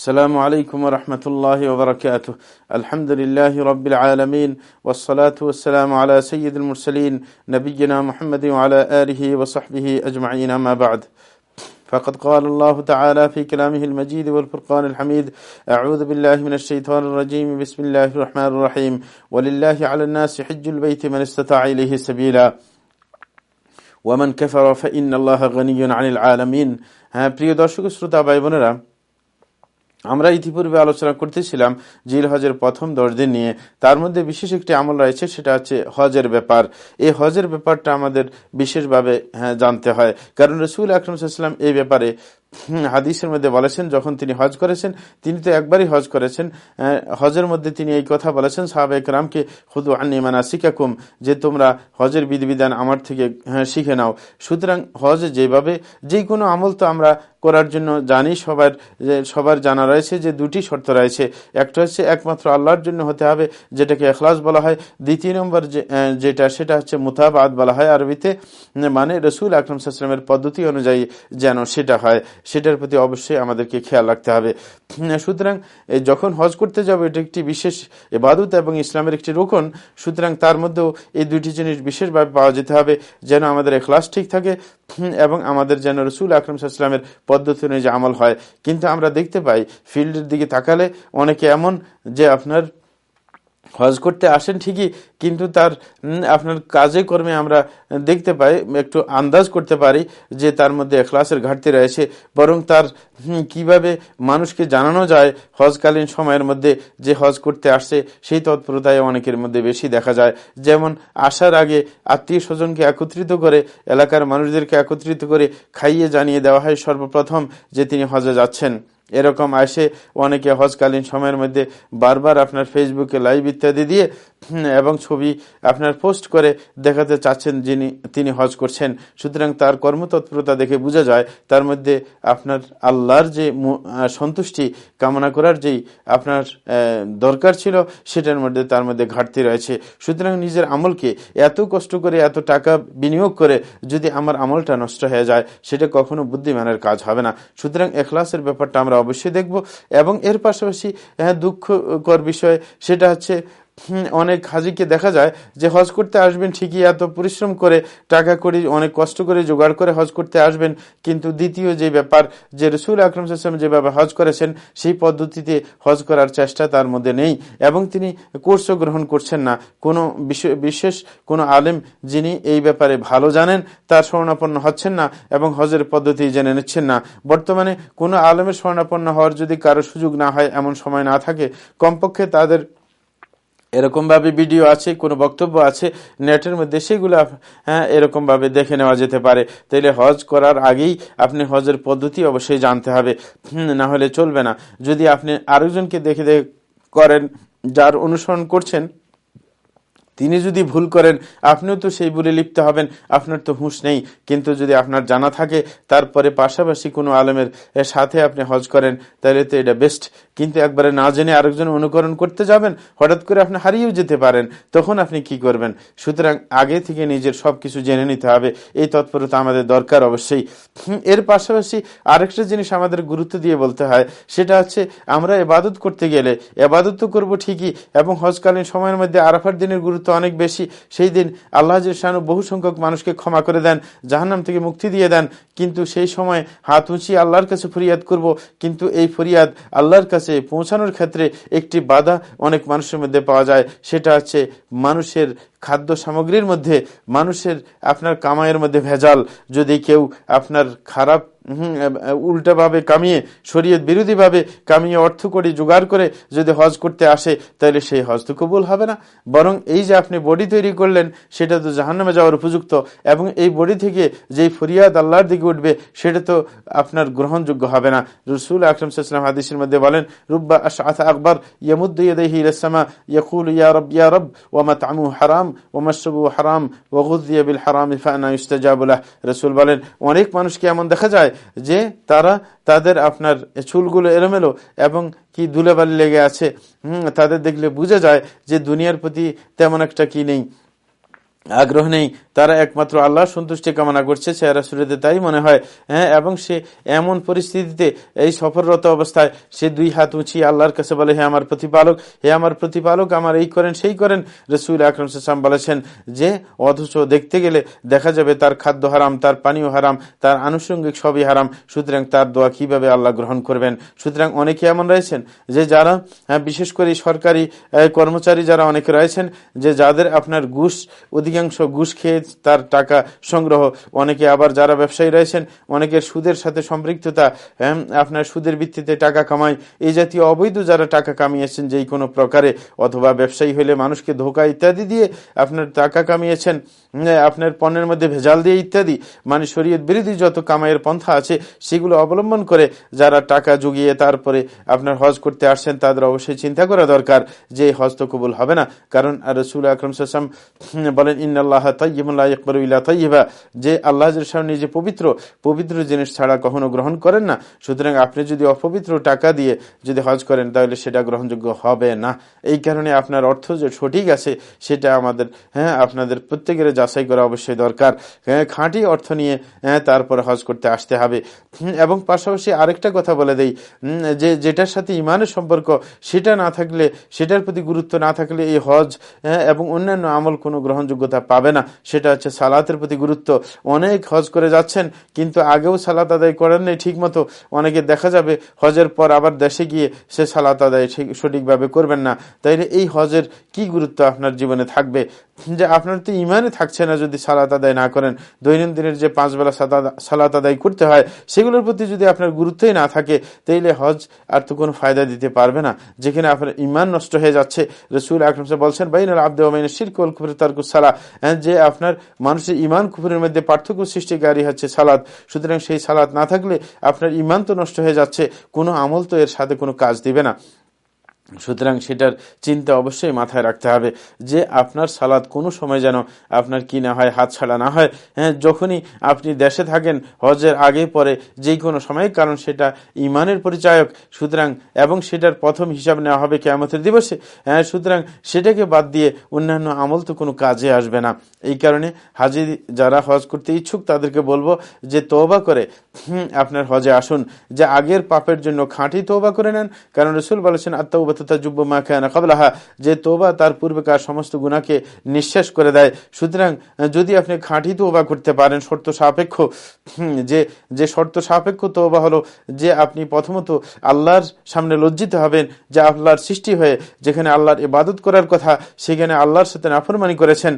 السلام عليكم ورحمة الله وبركاته الحمد لله رب العالمين والصلاة والسلام على سيد المرسلين نبينا محمد وعلى آله وصحبه أجمعين ما بعد فقد قال الله تعالى في كلامه المجيد والفرقان الحميد أعوذ بالله من الشيطان الرجيم بسم الله الرحمن الرحيم ولله على الناس حج البيت من استطاع إليه سبيلا ومن كفر فإن الله غني عن العالمين হ্যাঁ প্রিয় দর্শক শ্রোতা ভাই বোনেরা আমরা ইতিপূর্বে আলোচনা করতেছিলাম জিল হজের প্রথম দশ দিন নিয়ে। তার মধ্যে বিশেষ একটি আমল রয়েছে সেটা হচ্ছে হজের ব্যাপার। এই হজের ব্যাপারটা আমাদের বিশেষভাবে হ্যাঁ, জানতে হয়। কারণ রসুল আকরম সাল্লাম এই ব্যাপারে হাদিসের মধ্যে বলেছেন যখন তিনি হজ করেছেন তিনি তো একবারই হজ করেছেন হজের মধ্যে তিনি এই কথা বলেছেন সাহাবেক রামকে খুদু আনিমানা শিকাকুম যে তোমরা হজের বিধিবিধান আমার থেকে হ্যাঁ, শিখে নাও। সুতরাং হজ যেভাবে যে কোনো আমল তো আমরা করার জন্য জানি সবার সবার জানা রয়েছে যে দুটি শর্ত রয়েছে। একটা হচ্ছে একমাত্র আল্লাহর জন্য হতে হবে যেটাকে এখলাস বলা হয়। দ্বিতীয় নম্বর যেটা সেটা হচ্ছে মুতাবাদ বলা হয় আরবিতে মানে রসুল আকরম সাল্লামের পদ্ধতি অনুযায়ী যেন সেটা হয়। সেটার প্রতি অবশ্যই আমাদেরকে খেয়াল রাখতে হবে। সুতরাং যখন হজ করতে যাব, এটা একটি বিশেষ এবাদত এবং ইসলামের একটি রোকন। সুতরাং তার মধ্যেও এই দুটি জিনিস বিশেষভাবে পাওয়া যেতে হবে, যেন আমাদের এখলাস ঠিক থাকে এবং আমাদের যেন রসুল আকরম সাল্লামের পদ্ধতি অনুযায়ী আমল হয়। কিন্তু আমরা দেখতে পাই, ফিল্ডের দিকে তাকালে অনেকে এমন যে আপনার হজ করতে আসেন ঠিকই, কিন্তু তার আপনার কাজে কর্মে আমরা দেখতে পাই, একটু আন্দাজ করতে পারি যে তার মধ্যে এখলাসের ঘাটতি রয়েছে, বরং তার কীভাবে মানুষকে জানানো যায় হজকালীন সময়ের মধ্যে যে হজ করতে আসছে সেই তৎপরতায় অনেকের মধ্যে বেশি দেখা যায়। যেমন আসার আগে আত্মীয় স্বজনকে একত্রিত করে, এলাকার মানুষদেরকে একত্রিত করে খাইয়ে জানিয়ে দেওয়া হয় সর্বপ্রথম যে তিনি হজে যাচ্ছেন। এরকম আসে অনেকে হজকালীন সময়ের মধ্যে বারবার আপনার ফেসবুকে লাইভ ইত্যাদি দিয়ে এবং ছবি আপনার পোস্ট করে দেখাতে চাচ্ছেন যিনি, তিনি হজ করছেন। সুতরাং তার কর্মতৎপরতা দেখে বোঝা যায়, তার মধ্যে আপনার আল্লাহর যে সন্তুষ্টি, কামনা করার যেই আপনার দরকার ছিল, সেটার মধ্যে তার মধ্যে ঘাটতি রয়েছে। সুতরাং নিজের আমলকে এত কষ্ট করে, এত টাকা বিনিয়োগ করে যদি আমার আমলটা নষ্ট হয়ে যায়, সেটা কখনো বুদ্ধিমানের কাজ হবে না। সুতরাং এখলাসের ব্যাপারটা আমরা অবশ্যই দেখব এবং এর পাশাপাশি হ্যাঁ দুঃখকর বিষয়, সেটা হচ্ছে অনেক হাজিকে দেখা যায় যে হজ করতে আসবেন ঠিকই, এত পরিশ্রম করে, টাকা করে, অনেক কষ্ট করে, জোগাড় করে হজ করতে আসবেন। কিন্তু দ্বিতীয় যে ব্যাপার, যে রসুল আকরম সাল্লাম যেভাবে হজ করেছেন, সেই পদ্ধতিতে হজ করার চেষ্টা তার মধ্যে নেই। এবং তিনি কোর্সও গ্রহণ করছেন না। কোনো বিশেষ কোনো আলেম যিনি এই ব্যাপারে ভালো জানেন, তার স্বর্ণাপন্ন হচ্ছেন না এবং হজের পদ্ধতি জেনে নিচ্ছেন না। বর্তমানে কোনো আলেমের স্বর্ণাপন্ন হওয়ার যদি কারও সুযোগ না হয়, এমন সময় না থাকে, কমপক্ষে তাদের এরকমভাবে ভিডিও আছে, কোনো বক্তব্য আছে, নেটের মধ্যে সেগুলো হ্যাঁ এরকমভাবে দেখে নেওয়া যেতে পারে। তাইলে হজ করার আগেই আপনি হজের পদ্ধতি অবশ্যই জানতে হবে। না হলে চলবে না। যদি আপনি আরেকজনকে দেখে দেখে করেন, যার অনুসরণ করছেন তিনি যদি ভুল করেন, আপনিও তো সেই ভুলে লিপ্ত হবেন, আপনার তো হুঁশ নেই। কিন্তু যদি আপনার জানা থাকে, তারপরে পাশাপাশি কোনো আলমের সাথে আপনি হজ করেন, তাহলে তো এটা বেস্ট কিন্তু একবারে না জেনে আরেকজন অনুকরণ করতে যাবেন, হঠাৎ করে আপনি হারিয়েও যেতে পারেন, তখন আপনি কি করবেন? সুতরাং আগে থেকে নিজের সব কিছু জেনে নিতে হবে, এই তৎপরতা আমাদের দরকার অবশ্যই। এর পাশাপাশি আরেকটা জিনিস আমাদের গুরুত্ব দিয়ে বলতে হয়, সেটা হচ্ছে আমরা এবাদত করতে গেলে এবাদত তো করব ঠিকই, এবং হজকালীন সময়ের মধ্যে আরাফার দিনের গুরুত্ব অনেক বেশি। সেই দিন আল্লাহ শাহানু বহু সংখ্যক মানুষকে ক্ষমা করে দেন, জাহান্নাম থেকে মুক্তি দিয়ে দেন। কিন্তু সেই সময় হাত উঁচিয়ে আল্লাহর কাছে ফরিয়াদ করব, কিন্তু এই ফরিয়াদ আল্লাহর কাছে পৌঁছানোর ক্ষেত্রে একটি বাধা অনেক মানুষের মধ্যে পাওয়া যায়। সেটা হচ্ছে মানুষের খাদ্য সামগ্রীর মধ্যে, মানুষের আপনার কামাইয়ের মধ্যে ভেজাল। যদি কেউ আপনার খারাপ উল্টাভাবে কামিয়ে, শরীয়ত বিরোধীভাবে কামিয়ে অর্থ করে, জোগাড় করে যদি হজ করতে আসে, তাহলে সেই হজ তো কবুল হবে না। বরং এই যে আপনি বডি তৈরি করলেন, সেটা তো জাহান্নামে যাওয়ার উপযুক্ত। এবং এই বডি থেকে যেই ফরিয়াদ আল্লাহর দিকে উঠবে, সেটা তো আপনার গ্রহণযোগ্য হবে না। রসুল আকরম সাল্লাম হাদিসের মধ্যে বলেন, রুব্বা আশা আকবর ইয়ামুদ্দিহি রসামা ইয়াকুল ইয়া রব ইয়া রব ওয়ামা তামু হারাম ওমাসবু হারাম ওগুদ্দিয়া বিল হারাম ইফানা ইস্তাজাবুল্লাহ রসুল বলেন, অনেক মানুষকে এমন দেখা যায় যে তারা তাদের আপনার চুলগুলো এলোমেলো এবং কি ধুলেবালি লেগে আছে তাদের দেখলে বোঝা যায় যে দুনিয়ার প্রতি তেমন একটা কি নেই। আগ্রহ নেই। তারা একমাত্র আল্লাহ সন্তুষ্টি কামনা করছে চেহারা সুরেতে তাই মনে হয়। হ্যাঁ এবং সে এমন পরিস্থিতিতে এই সফররত অবস্থায় সে দুই হাত উঁচিয়ে আল্লাহর কাছে বলে হে আমার প্রতিপালক হে আমার প্রতিপালক আমার এই করেন সেই করেন। রসুল আকরম সাম বলেছেন যে অথচ দেখতে গেলে দেখা যাবে তার খাদ্য হারাম তার পানীয় হারাম তার আনুষঙ্গিক সবই হারাম। সুতরাং তার দোয়া কীভাবে আল্লাহ গ্রহণ করবেন? সুতরাং অনেকে এমন রয়েছেন যে যারা হ্যাঁ, বিশেষ করে সরকারি কর্মচারী যারা অনেকে রয়েছেন যে যাদের আপনার ঘুষ অধিকাংশ ঘুষ খেয়ে তার টাকা সংগ্রহ। অনেকে আবার যারা ব্যবসায়ী রয়েছেন, অনেকের সুদের সাথে সম্পৃক্ততা আপনার সুদের ভিত্তিতে টাকা কামায়। এই জাতীয় অবৈধ যারা টাকা কামিয়েছেন, যেই কোনো প্রকারে, অথবা ব্যবসায়ী হলে মানুষকে ধোকা ইত্যাদি দিয়ে আপনার টাকা কামিয়েছেন আপনার পণ্যের মধ্যে ভেজাল দিয়ে ইত্যাদি মানে শরীয়ত বিরোধী যত কামাইয়ের পন্থা আছে, সেগুলো অবলম্বন করে যারা টাকা জুগিয়ে তারপরে আপনার হজ করতে আসছেন, তাদের অবশ্যই চিন্তা করা দরকার যে হজ তো কবুল হবে না। কারণ রসুল আকরম সাম বলেন যে আল্লাহ নিজে পবিত্র পবিত্র জিনিস ছাড়া কখনো গ্রহণ করেন না। সুতরাং আপনি যদি অপবিত্র টাকা দিয়ে যদি হজ করেন তাহলে সেটা গ্রহণযোগ্য হবে না। এই কারণে আপনার অর্থ যে সঠিক আছে সেটা আমাদের হ্যাঁ আপনাদের প্রত্যেকের যাচাই করা অবশ্যই দরকার। হ্যাঁ, খাঁটি অর্থ নিয়ে হ্যাঁ, তারপরে হজ করতে আসতে হবে। এবং পাশাপাশি আরেকটা কথা বলে দেই যে যেটার সাথে ইমানের সম্পর্ক সেটা না থাকলে সেটার প্রতি গুরুত্ব না থাকলে এই হজ হ্যাঁ, এবং অন্যান্য আমল কোনো গ্রহণযোগ্যতা পাবে না সেটা হচ্ছে সালাতের প্রতি গুরুত্ব। অনেক হজ করে যাচ্ছেন কিন্তু আগেও সালাত আদায় করেন নেই ঠিক মতো অনেকে দেখা যাবে হজের পর আবার দেশে গিয়ে সে সালাত আদায় ঠিক সঠিকভাবে করবেন না। তাইলে এই হজের কি গুরুত্ব আপনার জীবনে থাকবে? যে আপনার তো ইমানে থাকছে না যদি সালাত আদায় না করেন। দৈনন্দিনের যে পাঁচ বেলা সালাত আদায় করতে হয় সেগুলোর প্রতি যদি আপনার গুরুত্বই না থাকে তাইলে হজ আর তো কোনো ফায়দা দিতে পারবে না। যেখানে আপনার ইমান নষ্ট হয়ে যাচ্ছে রসুল আকরম বলছেন বাইনাল আব্দাইন শিরকুল কুফর তারকুস সালা হ্যাঁ, যে আপনার মানুষের ইমান কুফুরের মধ্যে পার্থক্য সৃষ্টিকারী হচ্ছে সালাদ। সুতরাং সেই সালাদ না থাকলে আপনার ইমান তো নষ্ট হয়ে যাচ্ছে, কোনো আমল তো এর সাথে কোনো কাজ দিবে না। সুতরাং সেটার চিন্তা অবশ্যই মাথায় রাখতে হবে যে আপনার সালাদ কোনো সময় যেন আপনার কি না হয়, হাত ছাড়া না হয়। হ্যাঁ যখনই আপনি দেশে থাকেন, হজের আগে পরে যে কোনো সময়, কারণ সেটা ইমানের পরিচায়ক, সুতরাং এবং সেটার প্রথম হিসাব নেওয়া হবে কেমতের দিবসে। হ্যাঁ সুতরাং সেটাকে বাদ দিয়ে অন্যান্য আমল তো কোনো কাজে আসবে না। এই কারণে হাজির যারা হজ করতে ইচ্ছুক, তাদেরকে বলব যে তোবা করে আপনার হজে আসুন। যে আগের পাপের জন্য খাঁটি তোবা করে নেন, কারণ রসুল বলেছেন আত্মা যে তোবা তার পূর্বেকার সমস্ত গুণাকে নিঃশেষ করে দেয়। সুতরাং, যদি আপনি খাঁটি তোবা করতে পারেন, শর্ত সাপেক্ষ যে যে শর্ত সাপেক্ষ তোবা হলো যে আপনি প্রথমত আল্লাহর সামনে লজ্জিত হবেন যে আল্লাহর সৃষ্টি হয়ে যেখানে আল্লাহর ইবাদত করার কথা, সেখানে আল্লাহর সাথে নাফরমানি করেছেন।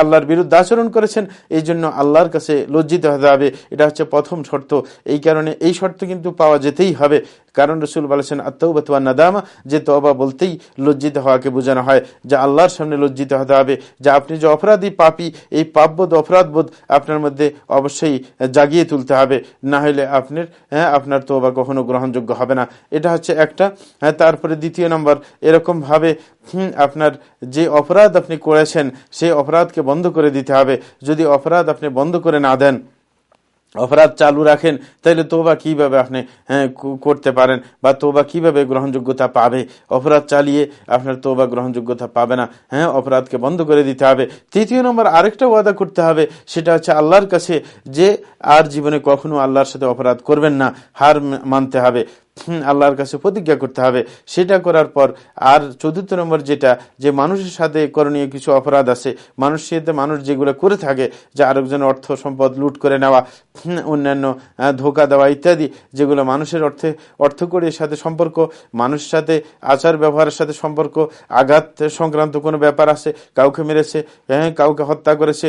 আল্লাহর বিরুদ্ধে আচরণ করেছেন, এই জন্য আল্লাহর কাছে লজ্জিত হতে হবে। এটা হচ্ছে প্রথম শর্ত। এই কারণে এই শর্ত কিন্তু পাওয়া যেতেই হবে। কারণ রসুল বলেছেন আত্মবাতুয়া নাদামা যে তবা বলতেই লজ্জিত হওয়াকে বোঝানো হয়, যে আল্লাহর সামনে লজ্জিত হতে হবে। যে আপনি যে অপরাধী পাপি, এই পাপবোধ, অপরাধবোধ আপনার মধ্যে অবশ্যই জাগিয়ে তুলতে হবে। না হলে আপনার হ্যাঁ আপনার তোবা কখনো গ্রহণযোগ্য হবে না। এটা হচ্ছে একটা। হ্যাঁ তারপরে দ্বিতীয় নম্বর, এরকমভাবে আপনার যে অপরাধ আপনি করেছেন, সেই অপরাধকে বন্ধ করে দিতে হবে। যদি অপরাধ আপনি বন্ধ করে না দেন, অপরাধ চালু রাখেন তাহলে তোবা কীভাবে আপনি হ্যাঁ করতে পারেন? বা তোবা কীভাবে গ্রহণযোগ্যতা পাবে? অপরাধ চালিয়ে আপনার তোবা গ্রহণযোগ্যতা পাবে না। হ্যাঁ অপরাধকে বন্ধ করে দিতে হবে। তৃতীয় নম্বর, আরেকটা ওয়াদা করতে হবে, সেটা হচ্ছে আল্লাহর কাছে যে আর জীবনে কখনো আল্লাহর সাথে অপরাধ করবেন না, হার মানতে হবে। আল্লাহর কাছে প্রতিজ্ঞা করতে হবে। সেটা করার পর আর চতুর্থ নম্বর যেটা, যে মানুষের সাথে করণীয় কিছু অপরাধ আছে, মানুষ সাথে মানুষ যেগুলো করে থাকে, যে আরেকজন অর্থ সম্পদ লুট করে নেওয়া অন্যান্য ধোকা দেওয়া ইত্যাদি, যেগুলো মানুষের অর্থে অর্থকরীর সাথে সম্পর্ক, মানুষের সাথে আচার ব্যবহারের সাথে সম্পর্ক, আঘাত সংক্রান্ত কোনো ব্যাপার আছে, কাউকে মেরেছে হ্যাঁ কাউকে হত্যা করেছে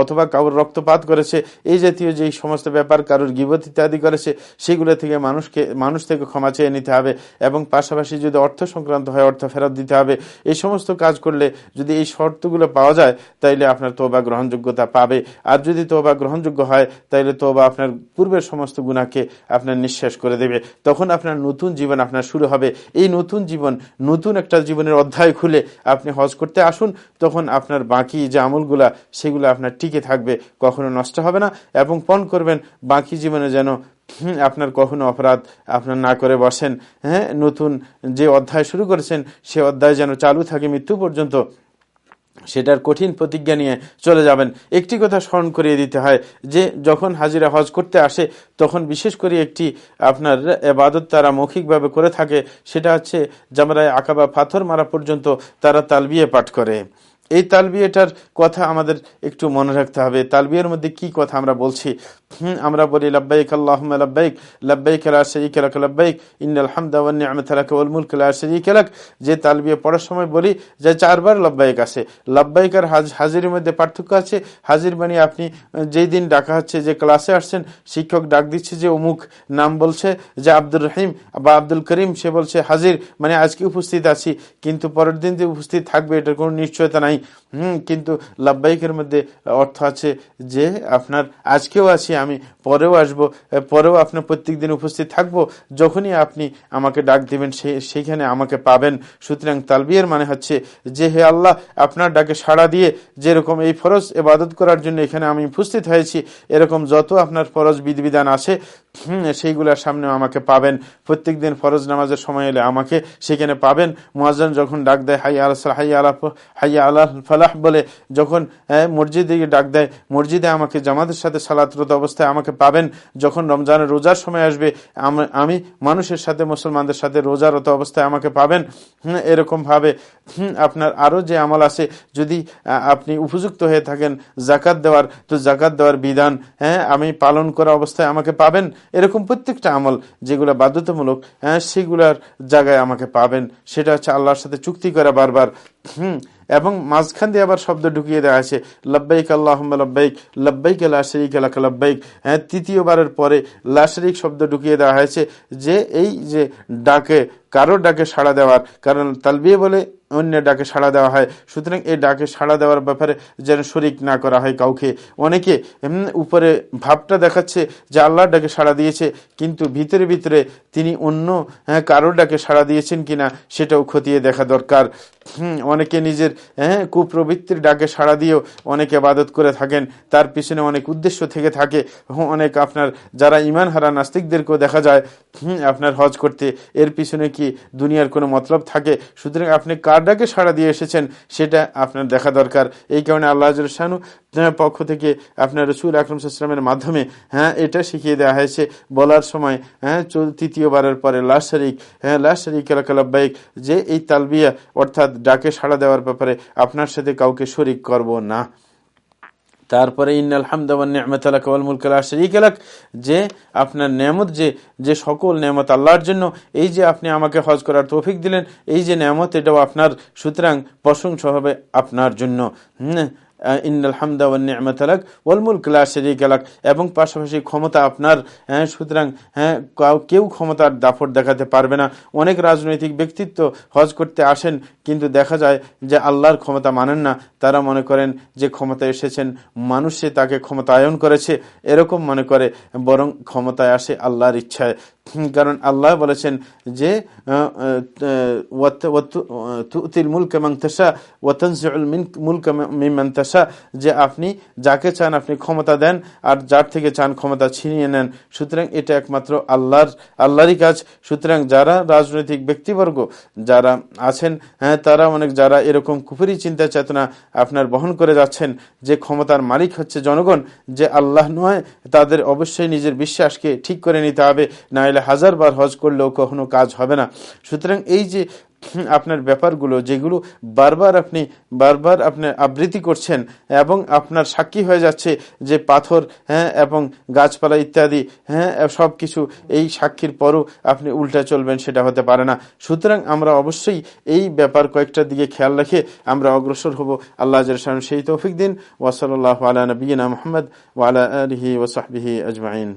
অথবা কারোর রক্তপাত করেছে, এই জাতীয় যে সমস্ত ব্যাপার কারোর গিবত ইত্যাদি করেছে, সেগুলো থেকে মানুষকে, মানুষ থেকে ক্ষমা চেয়ে নিতে হবে এবং পাশাপাশি যদি অর্থ সংক্রান্ত হয়, অর্থ ফেরত দিতে হবে। এই সমস্ত কাজ করলে যদি এই শর্তগুলো পাওয়া যায়, তাইলে আপনার তোবা গ্রহণযোগ্যতা পাবে। আর যদি তোবা গ্রহণযোগ্য হয়, তাইলে তোবা আপনার পূর্বের সমস্ত গুণাকে আপনার নিঃশ্বাস করে দেবে। তখন আপনার নতুন জীবন আপনার শুরু হবে। এই নতুন জীবন, নতুন একটা জীবনের অধ্যায় খুলে আপনি হজ করতে আসুন, তখন আপনার বাকি যে আমলগুলা, সেগুলো জীবনগুলো আপনার টিকে থাকবে, কখনো নষ্ট হবে না এবং পণ করবেন, বাকি জীবনে যেন আপনার কখনো অপরাধ আপনার না করে বসেন। হ্যাঁ নতুন যে অধ্যায় শুরু করেছেন, সে অধ্যায় যেন চালু থাকে মৃত্যু পর্যন্ত, সেটার কঠিন প্রতিজ্ঞা নিয়ে চলে যাবেন। একটি কথা স্মরণ করিয়ে দিতে হয় যে, যখন হাজিরা হজ করতে আসে, তখন বিশেষ করে একটি আপনার এবাদত তারা মৌখিকভাবে করে থাকে, সেটা হচ্ছে জামরায় আঁকাবা পাথর মারা পর্যন্ত তারা তালবিয়ে পাঠ করে। এই তালবিয়াটার কথা আমাদের একটু মনে রাখতে হবে। তালবিয়ার মধ্যে কি কথা আমরা বলছি? আমরা বলি, লাব্বাইক আল্লাহ লাব্বাইক লাব্বাইক আলা শরিক আলাক লাব্বাইক, ইন্নাল হামদা ওয়ান নি'মাত লাক ওয়াল মুলক লা শরিক লাক। যে তালবিয়া পড়ার সময় বলি, যে চারবার লাব্বাইক আছে। লাব্বাইক আর হাজিরের মধ্যে পার্থক্য আছে। হাজির মানে আপনি, যেই দিন ডাকা হচ্ছে, যে ক্লাসে আসছেন, শিক্ষক ডাক দিচ্ছে যে অমুক নাম বলছে, যে আব্দুর রহিম বা আব্দুল করিম, সে বলছে, হাজির মানে আজকে উপস্থিত আছি, কিন্তু পরের দিন যে উপস্থিত থাকবে, এটার কোনো নিশ্চয়তা নাই। হুম, কিন্তু লাভবাহিকের মধ্যে অর্থ আছে যে, আপনার আজকেও আছি আমি পরেও আসব পরেও আপনার প্রত্যেক দিন উপস্থিত থাকব। যখনই আপনি আমাকে ডাক দিবেন সেইখানে আমাকে পাবেন। সুতরাং তালবিয়ের মানে হচ্ছে যে, হে আল্লাহ, আপনার ডাকে সাড়া দিয়ে যেরকম এই ফরজ এবাদত করার জন্য এখানে আমি উপস্থিত হয়েছি, এরকম যত আপনার ফরজ বিধিবিধান আছে সেইগুলোর সামনে আমাকে পাবেন। প্রত্যেক দিন ফরজ নামাজের সময় এলে আমাকে সেখানে পাবেন। মহাজন যখন ডাক দেয়, হাই আল্লাহ হাই আল্লাহ হাইয়া আল্লাহ ফালাহ বলে, যখন মসজিদে ডাক দেয়, মসজিদে আমাকে জামাতের সাথে সালাতরত অবস্থায় আমাকে পাবেন যখন রমজানের রোজার সময় আসবে, আমি মানুষের সাথে, মুসলমানদের সাথে রোজারত অবস্থায় আমাকে পাবেন। এরকমভাবে আপনার আরও যে আমল আছে, যদি আপনি উপযুক্ত হয়ে থাকেন জাকাত দেওয়ার, তো জাকাত দেওয়ার বিধান হ্যাঁ আমি পালন করা অবস্থায় আমাকে পাবেন। এরকম প্রত্যেকটা আমল যেগুলো বাধ্যতামূলক হ্যাঁ সেগুলার জায়গায় আমাকে পাবেন। সেটা হচ্ছে আল্লাহর সাথে চুক্তি করা বারবার। হুম এবং মাঝখান দিয়ে আবার শব্দ ঢুকিয়ে দেওয়া আছে, লব্বাইক আল্লাহ লব্বাইক লব্বাইক লাশরিক আলাক লব্বাইক। হ্যাঁ তৃতীয়বারের পরে লাশরিক শব্দ ঢুকিয়ে দেওয়া হয়েছে যে এই যে ডাকে কারোর ডাকে সাড়া দেওয়ার, কারণ তালবিয়ে বলে অন্য ডাকে সাড়া দেওয়া হয়। সুতরাং এই ডাকে সাড়া দেওয়ার ব্যাপারে যেন শরিক না করা হয় কাউকে। অনেকে উপরে ভাবটা দেখাচ্ছে যে আল্লাহর ডাকে সাড়া দিয়েছে কিন্তু ভিতরে ভিতরে তিনি অন্য হ্যাঁ, কারোর ডাকে সাড়া দিয়েছেন কিনা সেটাও খতিয়ে দেখা দরকার। অনেকে নিজের হ্যাঁ কুপ্রবৃত্তির ডাকে সাড়া দিয়েও অনেকে আবাদত করে থাকেন। তার পিছনে অনেক উদ্দেশ্য থেকে থাকে। অনেক আপনার যারা ইমান হারা নাস্তিকদেরকেও দেখা যায় আপনার হজ করতে। এর পিছনে কি দুনিয়ার কোনো মতলব থাকে? সুতরাং আপনি কার ডাকে সাড়া দিয়ে এসেছেন, সেটা আপনার দেখা দরকার। এই কারণে আল্লাহ শানু পক্ষ থেকে আপনার রসুল আকরম সাল্লামের মাধ্যমে হ্যাঁ এটা শিখিয়ে দেওয়া হয়েছে। বলার সময় হ্যাঁ তৃতীয়বারের পরে লাশ শরিক হ্যাঁ লাশ শরিক আলাকালাব্বাইক যে এই তালবিয়া অর্থাৎ ডাকে সাড়া দেওয়ার ব্যাপারে আপনার সাথে কাউকে শরিক করব না। তারপরে ইন্নাল হামদালাক যে আপনার নেমত যে যে সকল নেমত আল্লাহর জন্য, এই যে আপনি আমাকে হজ করার তৌফিক দিলেন, এই যে নেমত এটাও আপনার, সুতরাং প্রশংসা হবে আপনার জন্য। এবং পাশাপাশি ক্ষমতা আপনার হ্যাঁ সুতরাং হ্যাঁ কেউ ক্ষমতার দাফট দেখাতে পারবে না। অনেক রাজনৈতিক ব্যক্তিত্ব হজ করতে আসেন, কিন্তু দেখা যায় যে আল্লাহর ক্ষমতা মানেন না। তারা মনে করেন যে ক্ষমতা এসেছেন, মানুষে তাকে ক্ষমতায়ন করেছে। এরকম মনে করে, বরং ক্ষমতায় আসে আল্লাহর ইচ্ছায়। কারণ আল্লাহ বলেছেন যে যে আপনি যাকে চান আপনি ক্ষমতা দেন, আর যার থেকে চান ক্ষমতা ছিনিয়ে নেন। সুতরাং এটা একমাত্র আল্লাহর, আল্লাহরই কাজ। সুতরাং যারা রাজনৈতিক ব্যক্তিবর্গ, যারা আছেন হ্যাঁ তারা অনেক, যারা এরকম কুপুরি চিন্তা চেতনা আপনার বহন করে যাচ্ছেন, যে ক্ষমতার মালিক হচ্ছে জনগণ, যে আল্লাহ নয়, তাদের অবশ্যই নিজের বিশ্বাসকে ঠিক করে নিতে হবে না চাইলে হাজার বার হজ করলেও কখনো কাজ হবে না। সুতরাং এই যে আপনার ব্যাপারগুলো, যেগুলো বারবার আপনি বারবার আপনি আবৃত্তি করছেন এবং আপনার সাক্ষী হয়ে যাচ্ছে যে পাথর হ্যাঁ এবং গাছপালা ইত্যাদি হ্যাঁ সব কিছু এই সাক্ষীর পরও আপনি উল্টা চলবেন, সেটা হতে পারে না। সুতরাং আমরা অবশ্যই এই ব্যাপার কয়েকটা দিকে খেয়াল রেখে আমরা অগ্রসর হব। আল্লাহ সেই তৌফিক দিন। ওয়াসাল আলা নবীনা মোহাম্মদ ওয়ালা আলহি ওসাহবিহি আজমাইন।